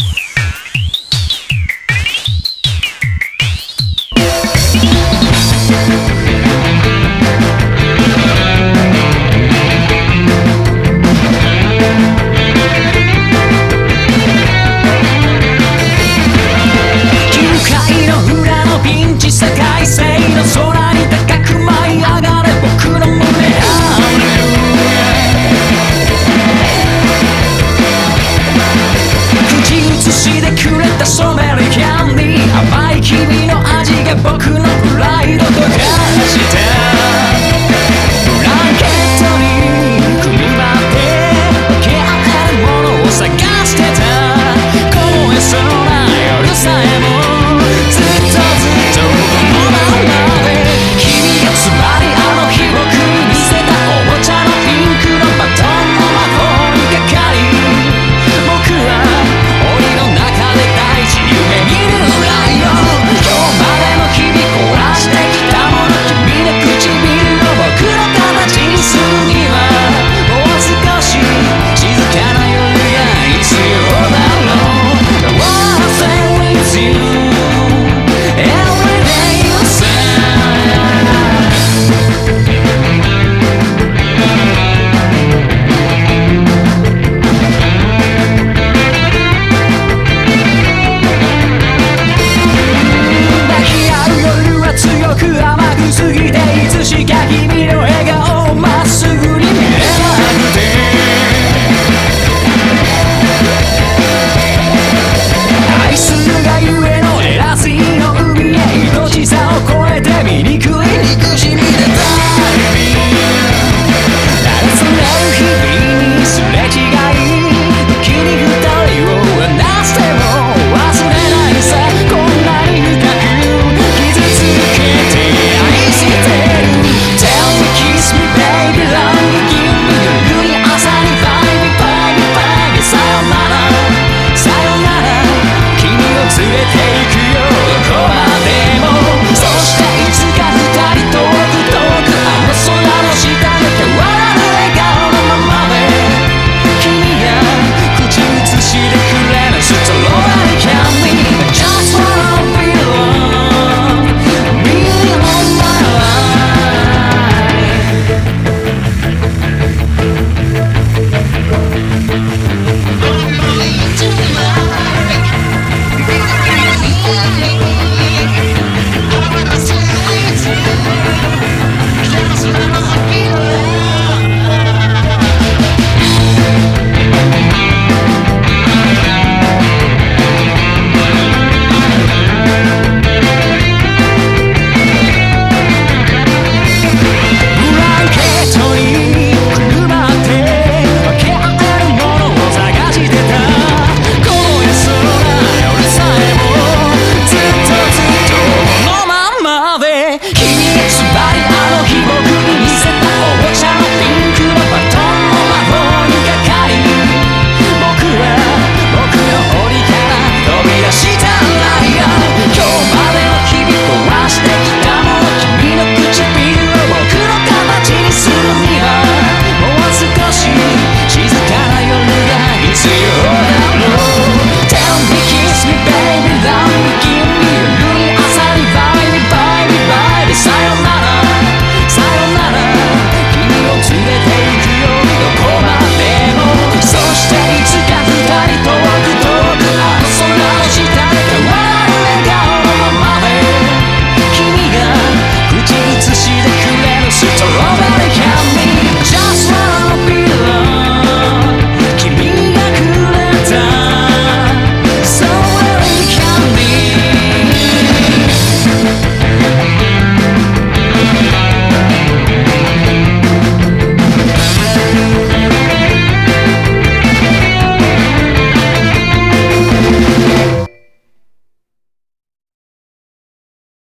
Yeah.